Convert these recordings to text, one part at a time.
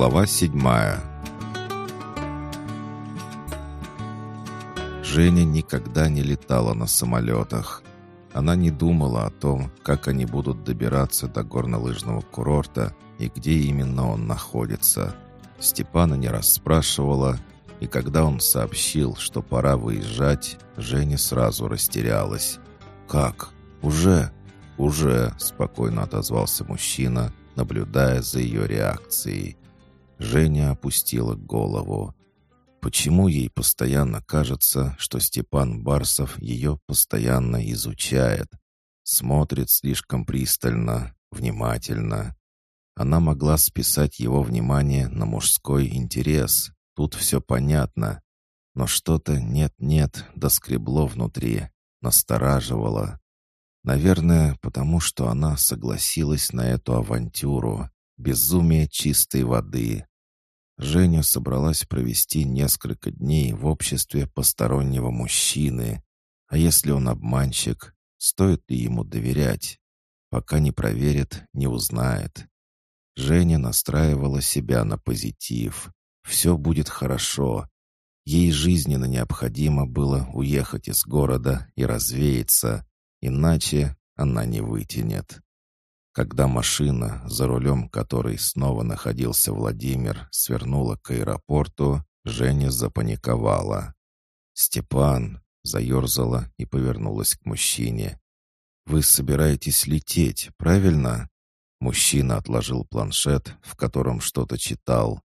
Глава седьмая Женя никогда не летала на самолетах. Она не думала о том, как они будут добираться до горнолыжного курорта и где именно он находится. Степана не расспрашивала, и когда он сообщил, что пора выезжать, Женя сразу растерялась. «Как? Уже?» «Уже», — спокойно отозвался мужчина, наблюдая за ее реакцией. Женя опустила голову. Почему ей постоянно кажется, что Степан Барсов ее постоянно изучает? Смотрит слишком пристально, внимательно. Она могла списать его внимание на мужской интерес. Тут все понятно. Но что-то нет-нет доскребло внутри, настораживало. Наверное, потому что она согласилась на эту авантюру. Безумие чистой воды. Женя собралась провести несколько дней в обществе постороннего мужчины. А если он обманщик, стоит ли ему доверять? Пока не проверит, не узнает. Женя настраивала себя на позитив. Все будет хорошо. Ей жизненно необходимо было уехать из города и развеяться, иначе она не вытянет. Когда машина, за рулем которой снова находился Владимир, свернула к аэропорту, Женя запаниковала. «Степан!» — заерзала и повернулась к мужчине. «Вы собираетесь лететь, правильно?» Мужчина отложил планшет, в котором что-то читал.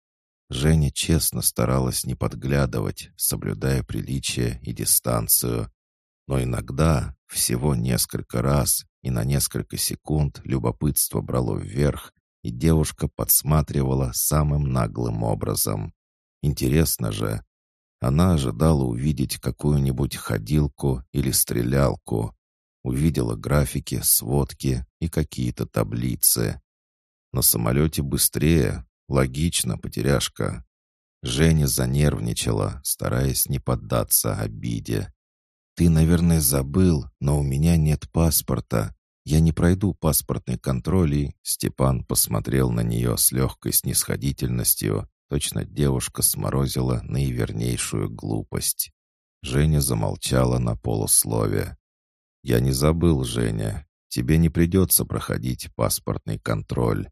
Женя честно старалась не подглядывать, соблюдая приличие и дистанцию. Но иногда, всего несколько раз, и на несколько секунд любопытство брало вверх, и девушка подсматривала самым наглым образом. Интересно же, она ожидала увидеть какую-нибудь ходилку или стрелялку, увидела графики, сводки и какие-то таблицы. На самолете быстрее, логично, потеряшка. Женя занервничала, стараясь не поддаться обиде. «Ты, наверное, забыл, но у меня нет паспорта. Я не пройду паспортный контроль и...» Степан посмотрел на нее с легкой снисходительностью. Точно девушка сморозила наивернейшую глупость. Женя замолчала на полуслове. «Я не забыл, Женя. Тебе не придется проходить паспортный контроль».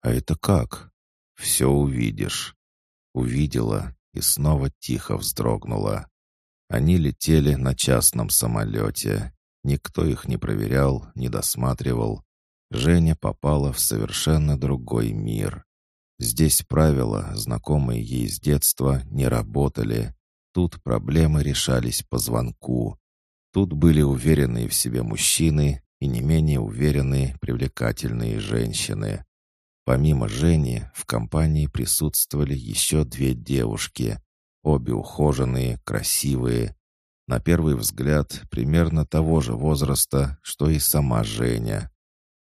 «А это как?» «Все увидишь». Увидела и снова тихо вздрогнула. Они летели на частном самолете. Никто их не проверял, не досматривал. Женя попала в совершенно другой мир. Здесь правила, знакомые ей с детства, не работали. Тут проблемы решались по звонку. Тут были уверенные в себе мужчины и не менее уверенные, привлекательные женщины. Помимо Жени, в компании присутствовали еще две девушки, Обе ухоженные, красивые. На первый взгляд, примерно того же возраста, что и сама Женя.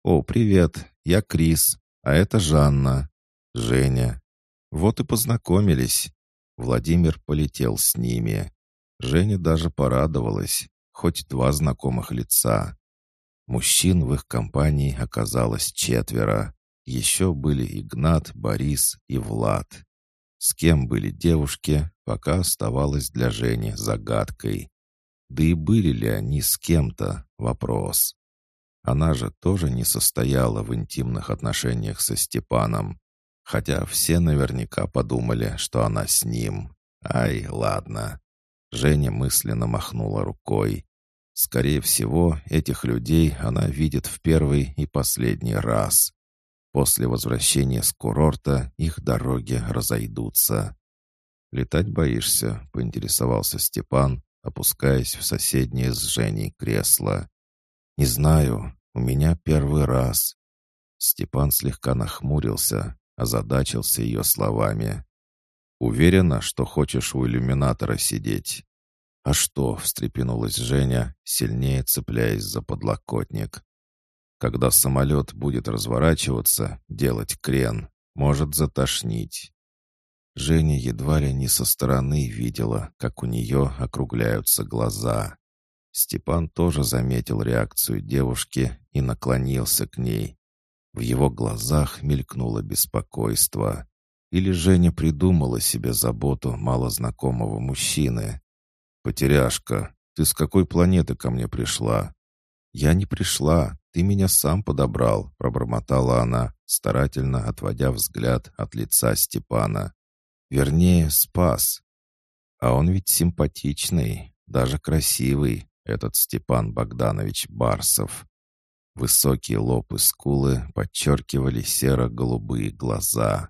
«О, привет, я Крис, а это Жанна». «Женя». Вот и познакомились. Владимир полетел с ними. Женя даже порадовалась, хоть два знакомых лица. Мужчин в их компании оказалось четверо. Еще были Игнат, Борис и Влад. С кем были девушки, пока оставалось для Жени загадкой. Да и были ли они с кем-то — вопрос. Она же тоже не состояла в интимных отношениях со Степаном, хотя все наверняка подумали, что она с ним. Ай, ладно. Женя мысленно махнула рукой. Скорее всего, этих людей она видит в первый и последний раз. После возвращения с курорта их дороги разойдутся. «Летать боишься?» — поинтересовался Степан, опускаясь в соседнее с Женей кресло. «Не знаю. У меня первый раз». Степан слегка нахмурился, озадачился ее словами. «Уверена, что хочешь у иллюминатора сидеть?» «А что?» — встрепенулась Женя, сильнее цепляясь за подлокотник. Когда самолет будет разворачиваться, делать крен, может затошнить. Женя едва ли не со стороны видела, как у нее округляются глаза. Степан тоже заметил реакцию девушки и наклонился к ней. В его глазах мелькнуло беспокойство. Или Женя придумала себе заботу малознакомого мужчины? «Потеряшка, ты с какой планеты ко мне пришла?» «Я не пришла, ты меня сам подобрал», — пробормотала она, старательно отводя взгляд от лица Степана. «Вернее, спас. А он ведь симпатичный, даже красивый, этот Степан Богданович Барсов. Высокие лоб и скулы подчеркивали серо-голубые глаза.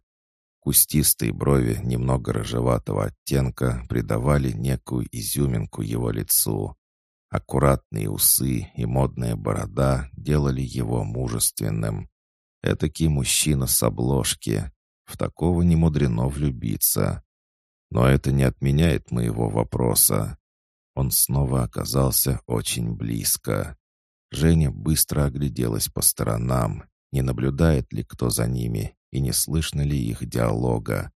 Кустистые брови немного рыжеватого оттенка придавали некую изюминку его лицу. Аккуратные усы и модная борода делали его мужественным. Этакий мужчина с обложки. В такого не мудрено влюбиться. Но это не отменяет моего вопроса. Он снова оказался очень близко. Женя быстро огляделась по сторонам, не наблюдает ли кто за ними и не слышно ли их диалога.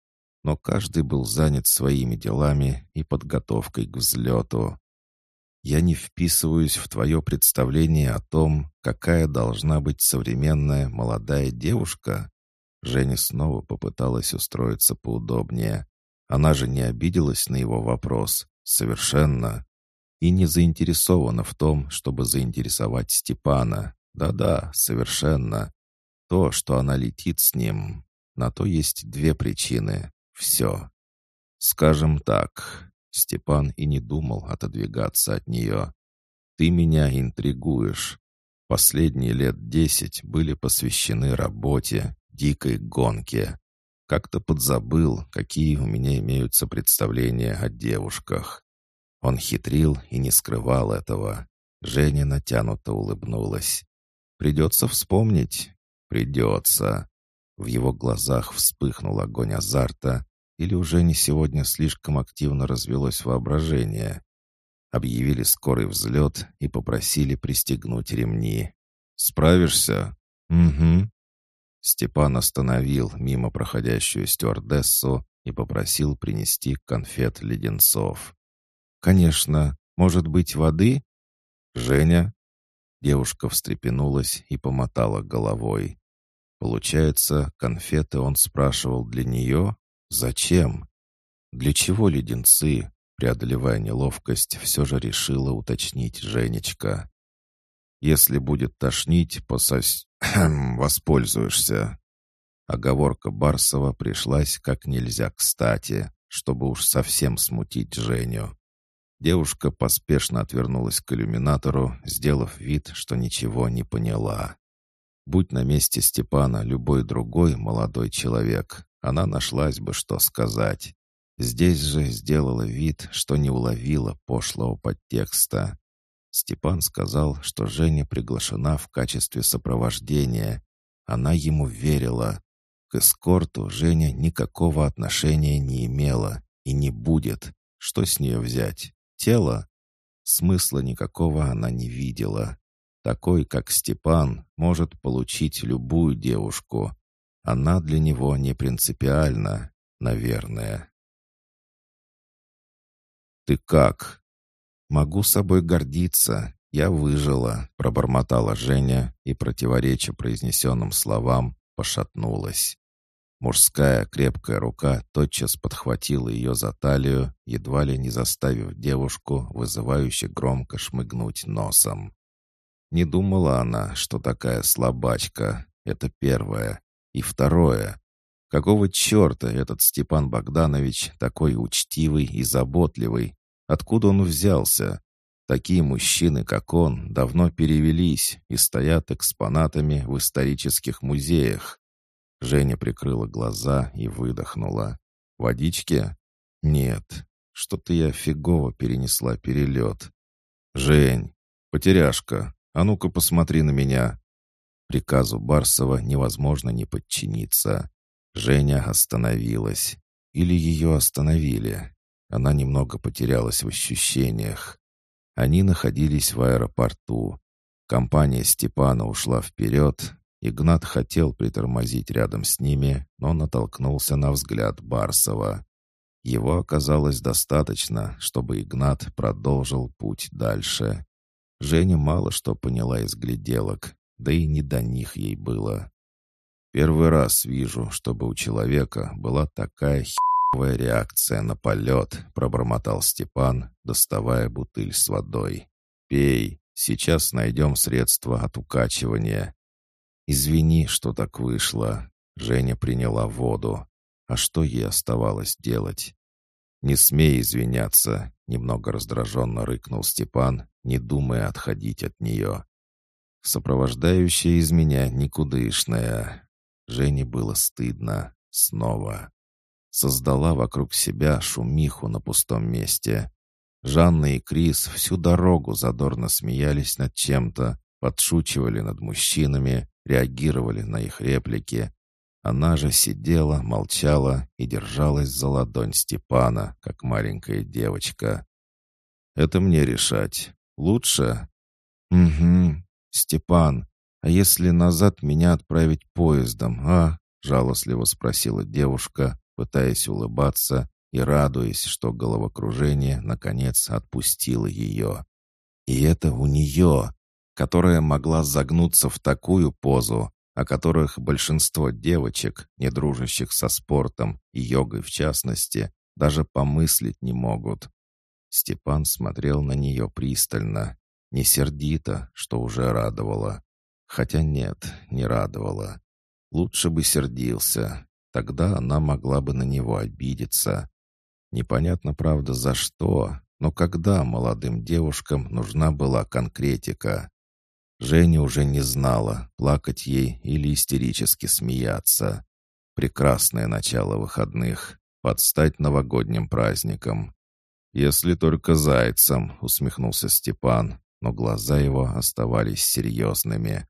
Но каждый был занят своими делами и подготовкой к взлету. Я не вписываюсь в твое представление о том, какая должна быть современная молодая девушка. Женя снова попыталась устроиться поудобнее. Она же не обиделась на его вопрос. Совершенно. И не заинтересована в том, чтобы заинтересовать Степана. Да-да, совершенно. То, что она летит с ним, на то есть две причины. Все. Скажем так, Степан и не думал отодвигаться от нее. «Ты меня интригуешь. Последние лет десять были посвящены работе, дикой гонке. Как-то подзабыл, какие у меня имеются представления о девушках. Он хитрил и не скрывал этого. Женя натянуто улыбнулась. «Придется вспомнить. Придется. В его глазах вспыхнул огонь азарта, или уже не сегодня слишком активно развелось воображение. Объявили скорый взлет и попросили пристегнуть ремни. «Справишься?» «Угу». Степан остановил мимо проходящую стюардессу и попросил принести конфет леденцов. «Конечно. Может быть, воды?» «Женя?» Девушка встрепенулась и помотала головой. Получается, конфеты он спрашивал для нее? Зачем? Для чего леденцы? Преодолевая неловкость, все же решила уточнить Женечка. «Если будет тошнить, посось... воспользуешься». Оговорка Барсова пришлась как нельзя кстати, чтобы уж совсем смутить Женю. Девушка поспешно отвернулась к иллюминатору, сделав вид, что ничего не поняла. Будь на месте Степана любой другой молодой человек, она нашлась бы, что сказать. Здесь же сделала вид, что не уловила пошлого подтекста. Степан сказал, что Женя приглашена в качестве сопровождения. Она ему верила. К эскорту Женя никакого отношения не имела и не будет. Что с нее взять? Тело? Смысла никакого она не видела. Такой, как Степан, может получить любую девушку. Она для него не принципиальна, наверное. «Ты как?» «Могу собой гордиться. Я выжила», — пробормотала Женя и, противореча произнесенным словам, пошатнулась. Мужская крепкая рука тотчас подхватила ее за талию, едва ли не заставив девушку вызывающе громко шмыгнуть носом. Не думала она, что такая слабачка. Это первое. И второе. Какого черта этот Степан Богданович такой учтивый и заботливый? Откуда он взялся? Такие мужчины, как он, давно перевелись и стоят экспонатами в исторических музеях. Женя прикрыла глаза и выдохнула. «Водички?» «Нет, что-то я фигово перенесла перелет». «Жень, потеряшка, а ну-ка посмотри на меня». Приказу Барсова невозможно не подчиниться. Женя остановилась. Или ее остановили. Она немного потерялась в ощущениях. Они находились в аэропорту. Компания Степана ушла вперед, Игнат хотел притормозить рядом с ними, но натолкнулся на взгляд Барсова. Его оказалось достаточно, чтобы Игнат продолжил путь дальше. Женя мало что поняла из гляделок, да и не до них ей было. Первый раз вижу, чтобы у человека была такая херовая реакция на полет», — пробормотал Степан, доставая бутыль с водой. «Пей, сейчас найдем средства от укачивания». «Извини, что так вышло». Женя приняла воду. А что ей оставалось делать? «Не смей извиняться», — немного раздраженно рыкнул Степан, не думая отходить от нее. «Сопровождающая из меня никудышная». Жене было стыдно. Снова. Создала вокруг себя шумиху на пустом месте. Жанна и Крис всю дорогу задорно смеялись над чем-то, подшучивали над мужчинами, реагировали на их реплики, она же сидела, молчала и держалась за ладонь Степана, как маленькая девочка. «Это мне решать. Лучше?» «Угу. Степан, а если назад меня отправить поездом, а?» жалостливо спросила девушка, пытаясь улыбаться и радуясь, что головокружение, наконец, отпустило ее. И это у нее, которая могла загнуться в такую позу, о которых большинство девочек, не дружащих со спортом и йогой в частности, даже помыслить не могут. Степан смотрел на нее пристально, не сердито, что уже радовало. Хотя нет, не радовало. Лучше бы сердился, тогда она могла бы на него обидеться. Непонятно, правда, за что, но когда молодым девушкам нужна была конкретика. Женя уже не знала, плакать ей или истерически смеяться. Прекрасное начало выходных, подстать новогодним праздникам. «Если только зайцем», — усмехнулся Степан, но глаза его оставались серьезными.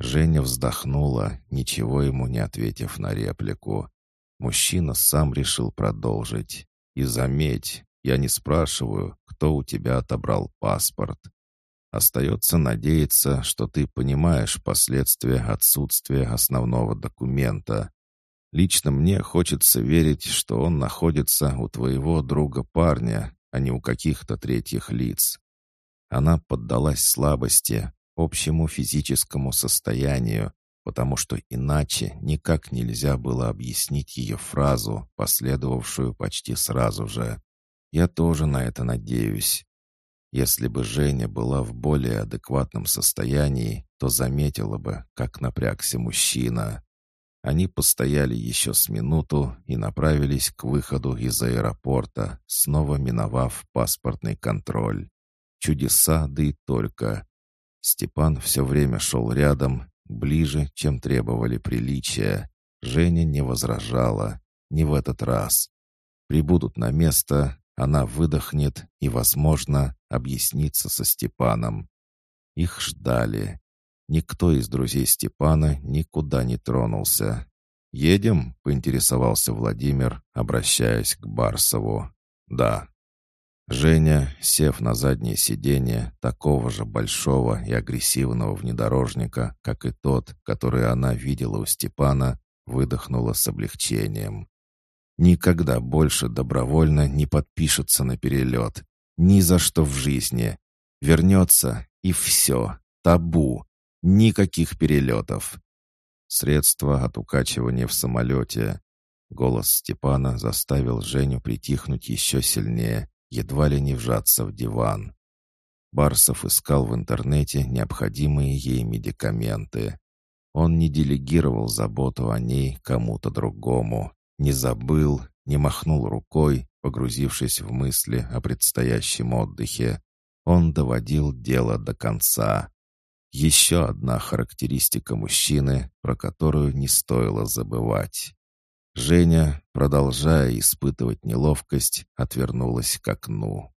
Женя вздохнула, ничего ему не ответив на реплику. Мужчина сам решил продолжить. «И заметь, я не спрашиваю, кто у тебя отобрал паспорт. Остается надеяться, что ты понимаешь последствия отсутствия основного документа. Лично мне хочется верить, что он находится у твоего друга-парня, а не у каких-то третьих лиц. Она поддалась слабости, общему физическому состоянию, потому что иначе никак нельзя было объяснить ее фразу, последовавшую почти сразу же. «Я тоже на это надеюсь. Если бы Женя была в более адекватном состоянии, то заметила бы, как напрягся мужчина. Они постояли еще с минуту и направились к выходу из аэропорта, снова миновав паспортный контроль. Чудеса, да и только. Степан все время шел рядом, ближе, чем требовали приличия. Женя не возражала. Не в этот раз. Прибудут на место, она выдохнет и, возможно, объяснится со Степаном. Их ждали. Никто из друзей Степана никуда не тронулся. «Едем?» — поинтересовался Владимир, обращаясь к Барсову. «Да». Женя, сев на заднее сиденье такого же большого и агрессивного внедорожника, как и тот, который она видела у Степана, выдохнула с облегчением. Никогда больше добровольно не подпишется на перелет. Ни за что в жизни. Вернется, и все. Табу. Никаких перелетов. Средства от укачивания в самолете. Голос Степана заставил Женю притихнуть еще сильнее, едва ли не вжаться в диван. Барсов искал в интернете необходимые ей медикаменты. Он не делегировал заботу о ней кому-то другому, не забыл, не махнул рукой, погрузившись в мысли о предстоящем отдыхе. Он доводил дело до конца. Еще одна характеристика мужчины, про которую не стоило забывать. Женя, продолжая испытывать неловкость, отвернулась к окну.